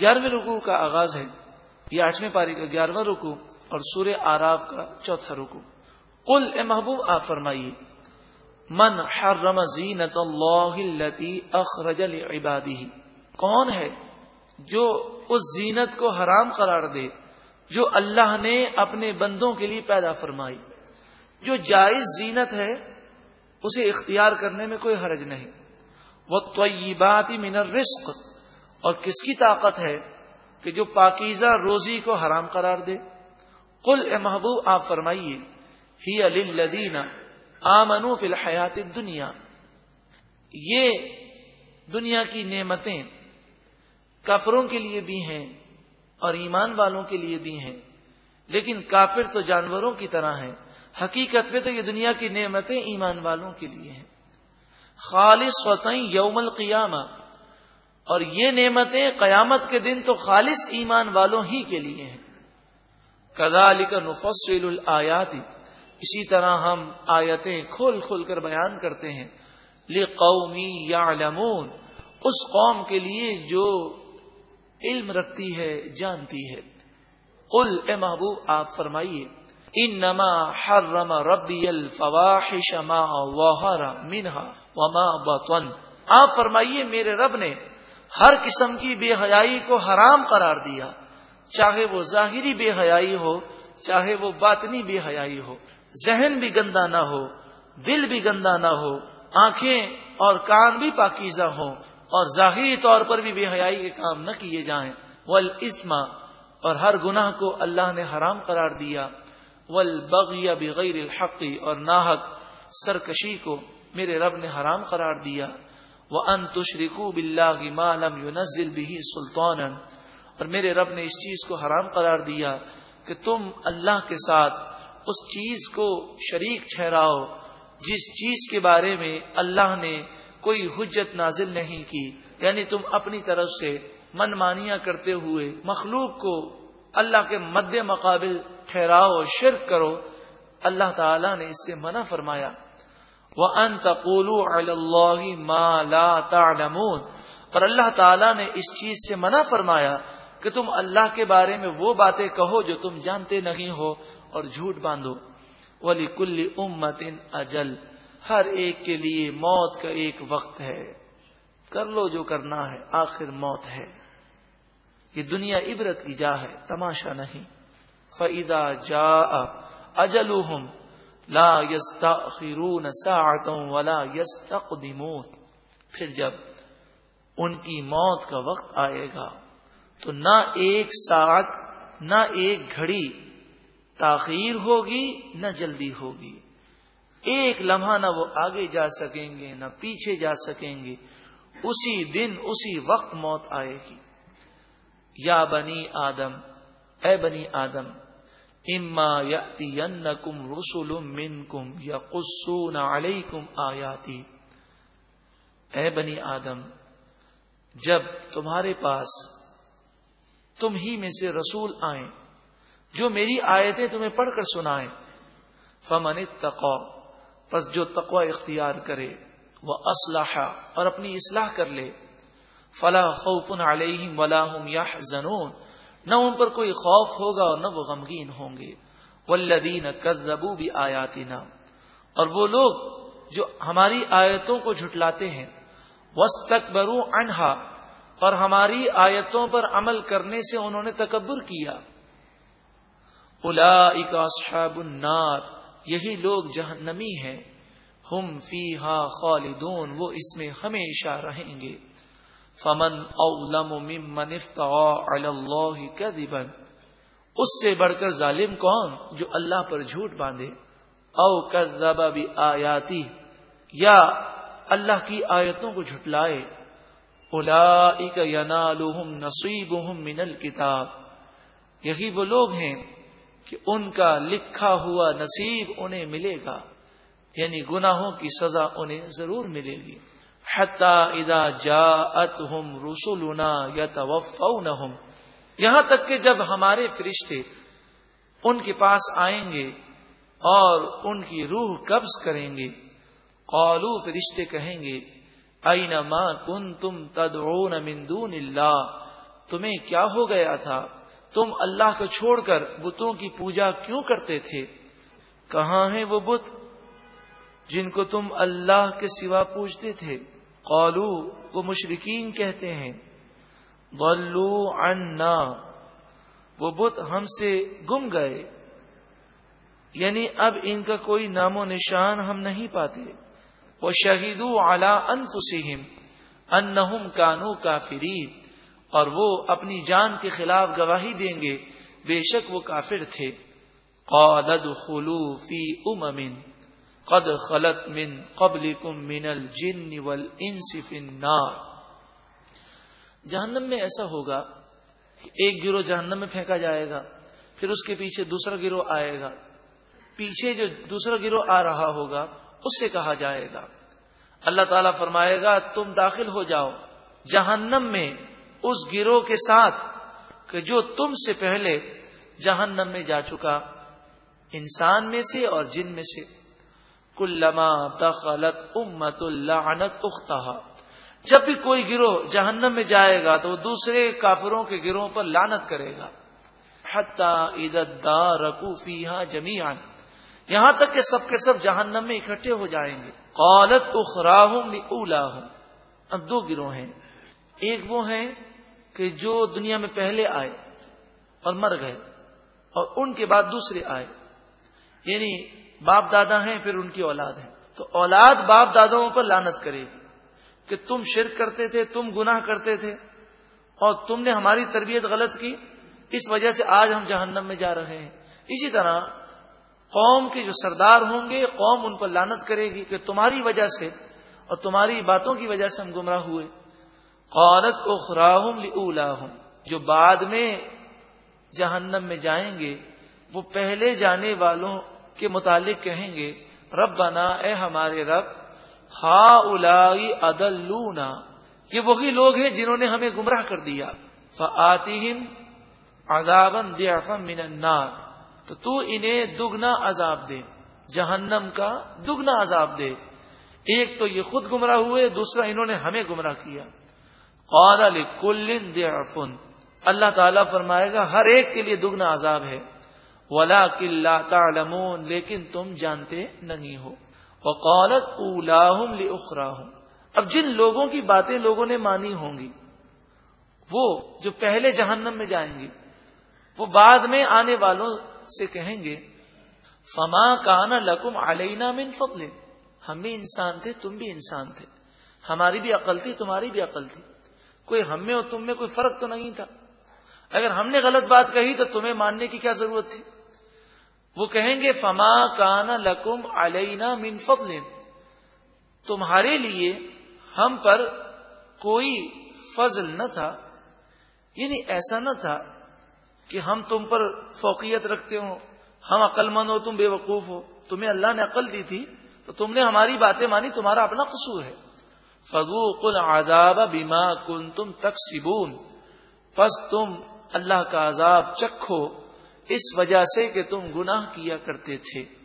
گیارہویں رکو کا آغاز ہے، یہ آٹھویں پاری کا گیارہواں رکو اور سورہ آراف کا چوتھا رکو کل اے محبوب، آپ فرمائیے، من حرم زینت اللہ التي اخرج لعباده۔ کون ہے جو اس زینت کو حرام قرار دے، جو اللہ نے اپنے بندوں کے لیے پیدا فرمائی؟ جو جائز زینت ہے، اسے اختیار کرنے میں کوئی حرج نہیں۔ وہ طیبات من الرزق۔ اور کس کی طاقت ہے کہ جو پاکیزہ روزی کو حرام قرار دے؟ قل اے محبوب، آپ فرمائیے، ہی للذین آمنو فی الحیات دنیا یہ دنیا کی نعمتیں کافروں کے لیے بھی ہیں اور ایمان والوں کے لیے بھی ہیں، لیکن کافر تو جانوروں کی طرح ہیں۔ حقیقت میں تو یہ دنیا کی نعمتیں ایمان والوں کے لیے ہیں۔ خالص وطیں یوم القیامہ۔ اور یہ نعمتیں قیامت کے دن تو خالص ایمان والوں ہی کے لیے ہیں۔ کدا علی کا نفصل الیاتی اسی طرح ہم آیتیں کھول کھول کر بیان کرتے ہیں۔ لی قومی یا اس قوم کے لیے جو علم رکھتی ہے، جانتی ہے۔ قل اے محبوب، آپ فرمائیے۔ ان نما ہر رما ربی الفواحش ما وحر منہا وما بطن۔ آپ فرمائیے، میرے رب نے ہر قسم کی بے حیائی کو حرام قرار دیا، چاہے وہ ظاہری بے حیائی ہو، چاہے وہ باطنی بے حیائی ہو۔ ذہن بھی گندا نہ ہو، دل بھی گندا نہ ہو، آنکھیں اور کان بھی پاکیزہ ہوں۔ اور ظاہری طور پر بھی بے حیائی کے کام نہ کیے جائیں۔ ول اسما اور ہر گناہ کو اللہ نے حرام قرار دیا۔ ول بغیا بغیر الحقی اور ناحق، سرکشی کو میرے رب نے حرام قرار دیا۔ وہ ان تشریقو بلّہ مالم یونزل بھی سلطان اور میرے رب نے اس چیز کو حرام قرار دیا کہ تم اللہ کے ساتھ اس چیز کو شریک ٹھہراؤ جس چیز کے بارے میں اللہ نے کوئی حجت نازل نہیں کی۔ یعنی تم اپنی طرف سے من مانیاں کرتے ہوئے مخلوق کو اللہ کے مد مقابل ٹھہراؤ شرک کرو۔ اللہ تعالی نے اس سے منع فرمایا۔ ان تقولو اللہ مالا تعلمون اور اللہ تعالیٰ نے اس چیز سے منع فرمایا کہ تم اللہ کے بارے میں وہ باتیں کہو جو تم جانتے نہیں ہو اور جھوٹ باندھو۔ ولی کل امت اجل ہر ایک کے لیے موت کا ایک وقت ہے۔ کر لو جو کرنا ہے، آخر موت ہے۔ یہ دنیا عبرت کی جا ہے، تماشا نہیں۔ فعدا جا اجل لا یس خرون ولا یس پھر جب ان کی موت کا وقت آئے گا، تو نہ ایک ساتھ نہ ایک گھڑی تاخیر ہوگی، نہ جلدی ہوگی۔ ایک لمحہ نہ وہ آگے جا سکیں گے، نہ پیچھے جا سکیں گے۔ اسی دن، اسی وقت موت آئے گی۔ یا بنی آدم، اے بنی آدم اما یا کم رسول من کم یا قسون علیکم آیاتی اے بنی آدم، جب تمہارے پاس تم ہی میں سے رسول آئیں، جو میری آیتیں تمہیں پڑھ کر سنائیں، فمن تقوا پس جو تقوا اختیار کرے وہ اسلحہ اور اپنی اصلاح کر لے فلاح خوف علیہم ولا یا زنون نہ ان پر کوئی خوف ہوگا اور نہ وہ غمگین ہوں گے۔ ولدین کزبو بھی آیاتی اور وہ لوگ جو ہماری آیتوں کو جھٹلاتے ہیں۔ وس انہا اور ہماری آیتوں پر عمل کرنے سے انہوں نے تکبر کیا۔ اصحاب النار۔ یہی لوگ جہنمی ہیں۔ ہم فی خالدون۔ وہ اس میں ہمیشہ رہیں گے۔ فمن اولم ممن افترا علی کذبا اس سے بڑھ کر ظالم کون جو اللہ پر جھوٹ باندھے؟ او کذب آیاتی یا اللہ کی آیتوں کو جھٹلائے۔ اولئک ینالہم نصیبہم من الکتاب یہی وہ لوگ ہیں کہ ان کا لکھا ہوا نصیب انہیں ملے گا یعنی گناہوں کی سزا انہیں ضرور ملے گی۔ جا ات ہم رسولنا یا یہاں تک کہ جب ہمارے فرشتے ان کے پاس آئیں گے اور ان کی روح قبض کریں گے، قالو فرشتے کہیں گے این ماں کن تم تدعون من دون اللہ؟ تمہیں کیا ہو گیا تھا؟ تم اللہ کو چھوڑ کر بتوں کی پوجا کیوں کرتے تھے؟ کہاں ہیں وہ بت جن کو تم اللہ کے سوا پوجتے تھے؟ قالو وہ مشرقین کہتے ہیں بلو عنا. وہ بت ہم سے گم گئے۔ یعنی اب ان کا کوئی نام و نشان ہم نہیں پاتے۔ وہ شہید اعلی انفسم ان کانو کافری اور وہ اپنی جان کے خلاف گواہی دیں گے۔ بے شک وہ کافر تھے۔ قالد خلو فی امن قد خلط من قبل من الجن والانس فی النار۔ جہنم میں ایسا ہوگا کہ ایک گروہ جہنم میں پھینکا جائے گا، پھر اس کے پیچھے دوسرا گروہ آئے گا۔ پیچھے جو دوسرا گروہ آ رہا ہوگا، اس سے کہا جائے گا۔ اللہ تعالیٰ فرمائے گا، تم داخل ہو جاؤ۔ جہنم میں اس گروہ کے ساتھ کہ جو تم سے پہلے جہنم میں جا چکا، انسان میں سے اور جن میں سے۔ کلما دخلت امت اللعنت اختہا۔ جب بھی کوئی گروہ جہنم میں جائے گا تو وہ دوسرے کافروں کے گروہ پر لانت کرے گا۔ رکو فیحا جمیان یہاں تک کہ سب کے سب جہنم میں اکٹھے ہو جائیں گے۔ قالت اخراہم لاہم اب دو گروہ ہیں۔ ایک وہ ہیں کہ جو دنیا میں پہلے آئے اور مر گئے اور ان کے بعد دوسرے آئے۔ یعنی باپ دادا ہیں، پھر ان کی اولاد ہے تو اولاد باپ داداؤں پر لانت کرے گی کہ تم شرک کرتے تھے، تم گناہ کرتے تھے اور تم نے ہماری تربیت غلط کی۔ اس وجہ سے آج ہم جہنم میں جا رہے ہیں۔ اسی طرح قوم کے جو سردار ہوں گے، قوم ان پر لانت کرے گی کہ تمہاری وجہ سے اور تمہاری باتوں کی وجہ سے ہم گمراہ ہوئے۔ قورت کو خراہم جو بعد میں جہنم میں جائیں گے، وہ پہلے جانے والوں کے متعلق کہیں گے رب بنا اے ہمارے رب ہا الائی ادلونا، یہ وہی لوگ ہیں جنہوں نے ہمیں گمراہ کر دیا۔ فعتیم عذابن دیا من النار۔ تو تو انہیں دگنا عذاب دے، جہنم کا دگنا عذاب دے۔ ایک تو یہ خود گمراہ ہوئے، دوسرا انہوں نے ہمیں گمراہ کیا۔ قال کل ضعف اللہ تعالیٰ فرمائے گا، ہر ایک کے لیے دگنا عذاب ہے۔ ولا تعلمون، لیکن تم جانتے نہیں ہو۔ وقالت اولاہم لاخراہم اب جن لوگوں کی باتیں لوگوں نے مانی ہوں گی، وہ جو پہلے جہنم میں جائیں گے وہ بعد میں آنے والوں سے کہیں گے، فما کانا لکم علینا من فضل۔ ہم بھی انسان تھے، تم بھی انسان تھے۔ ہماری بھی عقل تھی، تمہاری بھی عقل تھی۔ کوئی ہم میں اور تم میں کوئی فرق تو نہیں تھا۔ اگر ہم نے غلط بات کہی تو تمہیں ماننے کی کیا ضرورت تھی؟ وہ کہیں گے، فما کانا لکم علینا من فضل۔ تمہارے لیے ہم پر کوئی فضل نہ تھا یعنی ایسا نہ تھا کہ ہم تم پر فوقیت رکھتے ہو ہم عقل مند ہو، تم بے وقوف ہو۔ تمہیں اللہ نے عقل دی تھی، تو تم نے ہماری باتیں مانی، تمہارا اپنا قصور ہے۔ فضو کل آداب بیما کن تم تک سبون پس تم اللہ کا عذاب چکھو۔ اس وجہ سے کہ تم گناہ کیا کرتے تھے۔